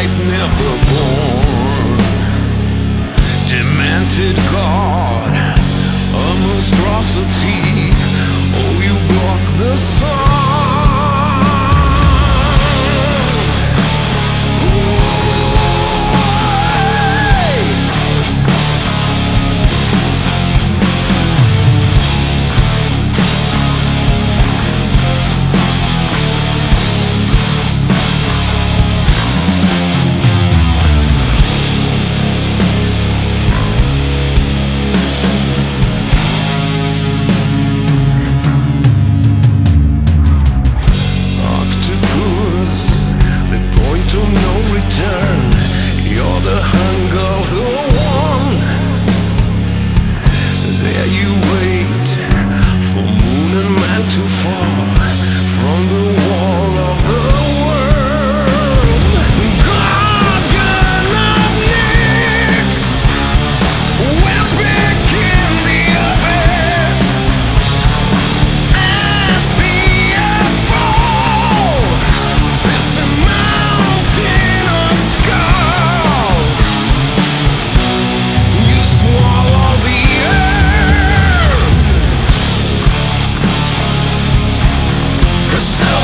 nightmare yourself